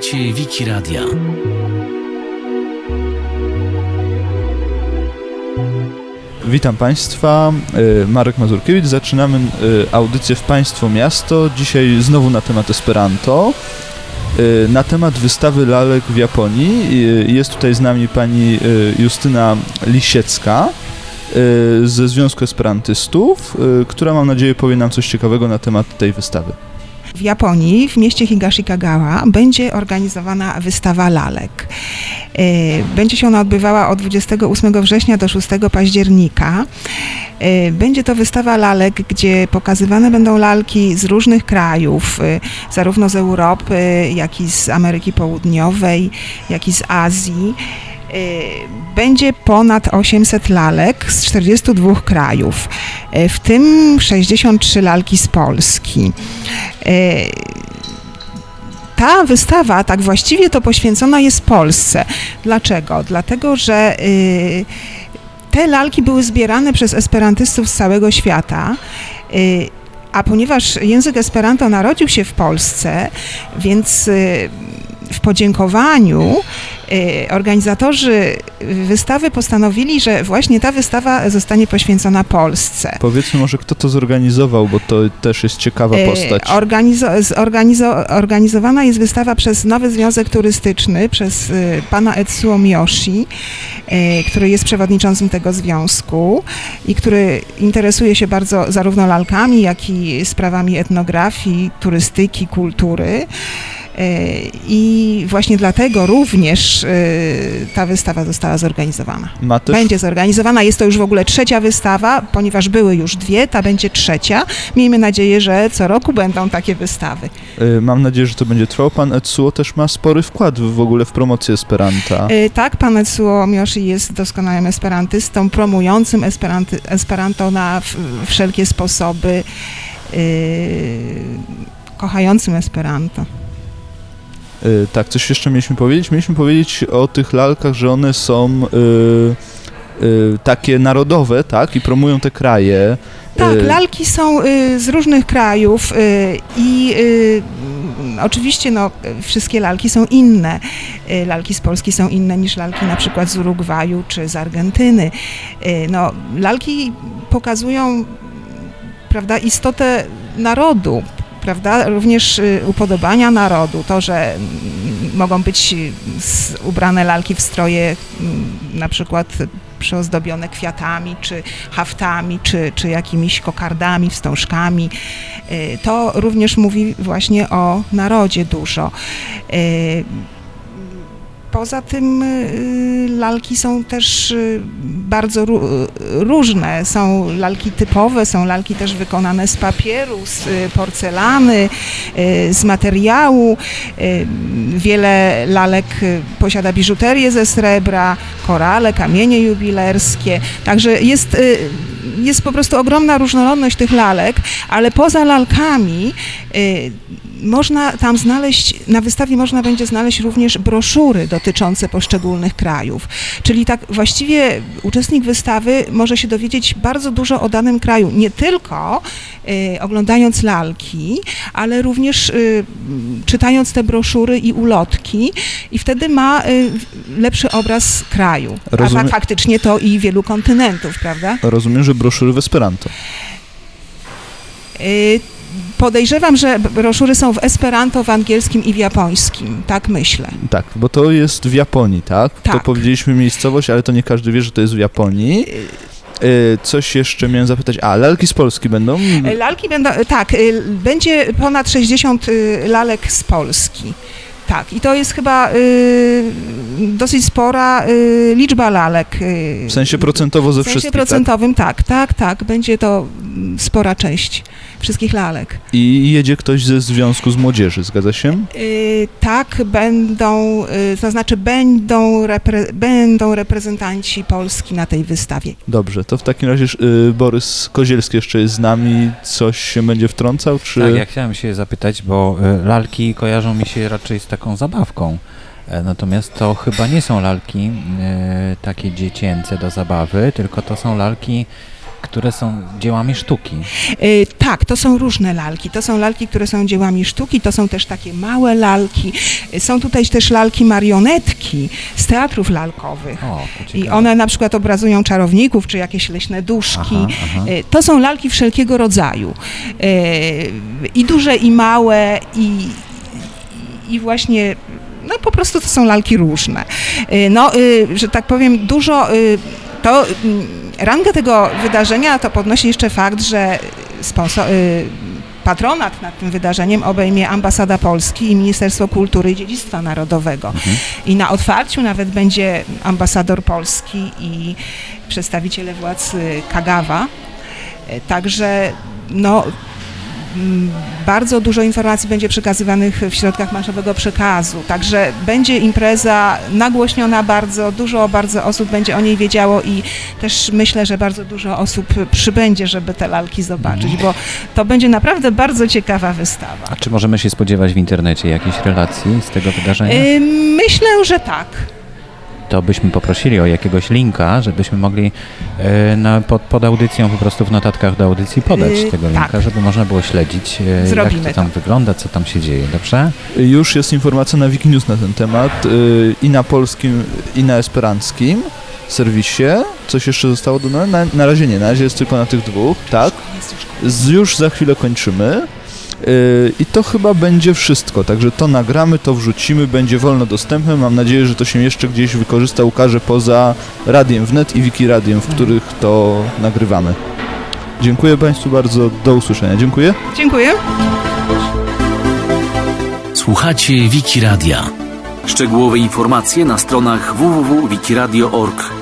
Słuchacie. Witam Państwa, y, Marek Mazurkiewicz. Zaczynamy y, audycję w Państwo Miasto. Dzisiaj znowu na temat Esperanto. Y, Na temat wystawy lalek w Japonii jest tutaj z nami pani Justyna Lisiecka ze Związku Esperantystów, która mam nadzieję powie nam coś ciekawego na temat tej wystawy. W Japonii, w mieście Higashikagawa, będzie organizowana wystawa lalek. E, Będzie się ona odbywała od 28 września do 6 października. E, Będzie to wystawa lalek, gdzie pokazywane będą lalki z różnych krajów, e, zarówno z Europy, jak i z Ameryki Południowej, jak i z Azji. Będzie ponad 800 lalek z 42 krajów, w tym 63 lalki z Polski. E, Ta wystawa, tak właściwie to poświęcona jest Polsce. Dlaczego? Dlatego, że y, te lalki były zbierane przez esperantystów z całego świata. y, A ponieważ język Esperanto narodził się w Polsce, więc y, w podziękowaniu organizatorzy wystawy postanowili, że właśnie ta wystawa zostanie poświęcona Polsce. Powiedzmy może, kto to zorganizował, bo to też jest ciekawa E, postać. Organizo- zorganizo- organizowana jest wystawa przez Nowy Związek Turystyczny, przez y, pana Etsuo Miyoshi, y, który jest przewodniczącym tego związku i który interesuje się bardzo zarówno lalkami, jak i sprawami etnografii, turystyki, kultury. Y, I właśnie dlatego również y, ta wystawa została zorganizowana. Ma też Będzie zorganizowana. Jest to już w ogóle trzecia wystawa, ponieważ były już dwie, ta będzie trzecia. Miejmy nadzieję, że co roku będą takie wystawy. Y, Mam nadzieję, że to będzie trwało. Pan Etsuo też ma spory wkład w ogóle w promocję Esperanta. Tak, pan Etsuo Miyoshi jest doskonałym esperantystą, promującym esperanty, Esperanto na wszelkie sposoby, kochającym Esperanto. Y, Tak, coś jeszcze mieliśmy powiedzieć? Mieliśmy powiedzieć o tych lalkach, że one są y, y, takie narodowe, tak? I promują te kraje. Tak, lalki są z różnych krajów i oczywiście no, wszystkie lalki są inne. Lalki z Polski są inne niż lalki na przykład z Urugwaju czy z Argentyny. No, lalki pokazują prawda, istotę narodu, prawda, również y, upodobania narodu, to, że mm, mogą być y, ubrane lalki w stroje mm, na przykład przyozdobione kwiatami, czy haftami, czy, czy jakimiś kokardami, wstążkami. Y, To również mówi właśnie o narodzie dużo. Y, Poza tym y, lalki są też y, bardzo ró- różne. Są lalki typowe, są lalki też wykonane z papieru, z y, porcelany, y, z materiału. Y, Wiele lalek y, posiada biżuterię ze srebra, korale, kamienie jubilerskie. Także jest, y, jest po prostu ogromna różnorodność tych lalek, ale poza lalkami y, można tam znaleźć, na wystawie można będzie znaleźć również broszury dotyczące poszczególnych krajów. Czyli tak właściwie uczestnik wystawy może się dowiedzieć bardzo dużo o danym kraju, nie tylko y, oglądając lalki, ale również y, czytając te broszury i ulotki i wtedy ma y, lepszy obraz kraju. A fa- faktycznie to i wielu kontynentów, prawda? Rozumiem, że broszury w Esperanto. Podejrzewam, że broszury są w esperanto, w angielskim i w japońskim. Tak myślę. Tak, bo to jest w Japonii, tak? To Tak. powiedzieliśmy miejscowość, ale to nie każdy wie, że to jest w Japonii. Y, Coś jeszcze miałem zapytać. A, lalki z Polski będą? Y, Lalki będą, y, tak, będzie ponad 60 y, lalek z Polski. Tak, i to jest chyba y, dosyć spora y, liczba lalek. y, W sensie procentowo ze w sensie wszystkich, tak? procentowym, tak, tak, tak. Będzie to spora część wszystkich lalek. I jedzie ktoś ze Związku z Młodzieży, zgadza się? Y, tak, będą, y, to znaczy będą, repre, będą reprezentanci Polski na tej wystawie. Dobrze, to w takim razie y, Borys Kozielski jeszcze jest z nami. Coś się będzie wtrącał, czy... Tak, ja chciałem się zapytać, bo lalki kojarzą mi się raczej z taką zabawką. E, Natomiast to chyba nie są lalki e, takie dziecięce do zabawy, tylko to są lalki które są dziełami sztuki. Y, tak, to są różne lalki. To są lalki, które są dziełami sztuki, to są też takie małe lalki. Są tutaj też lalki marionetki z teatrów lalkowych. O, I one na przykład obrazują czarowników, czy jakieś leśne duszki. Aha, aha. To są lalki wszelkiego rodzaju. I duże, i małe, i, i właśnie, no po prostu to są lalki różne. Y, No, y, że tak powiem, dużo, y, to mm, rangę tego wydarzenia to podnosi jeszcze fakt, że sponsor, patronat nad tym wydarzeniem obejmie Ambasada Polski i Ministerstwo Kultury i Dziedzictwa Narodowego. I na otwarciu nawet będzie ambasador Polski i przedstawiciele władz Kagawa. Także no, bardzo dużo informacji będzie przekazywanych w środkach masowego przekazu. Także będzie impreza nagłośniona bardzo, dużo bardzo osób będzie o niej wiedziało i też myślę, że bardzo dużo osób przybędzie, żeby te lalki zobaczyć, bo to będzie naprawdę bardzo ciekawa wystawa. A czy możemy się spodziewać w internecie jakiejś relacji z tego wydarzenia? Myślę, że tak. To byśmy poprosili o jakiegoś linka, żebyśmy mogli na, pod, pod audycją po prostu w notatkach do audycji podać Yy, tego tak. linka, żeby można było śledzić, e, jak to tam to. wygląda, co tam się dzieje, dobrze? Już jest informacja na Wikinews na ten temat y, i na polskim, i na esperanckim serwisie. Coś jeszcze zostało dodane? Na, na razie nie, na razie jest tylko na tych dwóch, tak? Z, już za chwilę kończymy. Y, I to chyba będzie wszystko, także to nagramy, to wrzucimy, będzie wolno dostępne. Mam nadzieję, że to się jeszcze gdzieś wykorzysta, ukaże poza Radiem Wnet i Wiki Radiem, w których to nagrywamy. Dziękuję Państwu bardzo, do usłyszenia. Dziękuję. Dziękuję. Słuchacie Wiki Radia. Szczegółowe informacje na stronach www.wikiradio.org.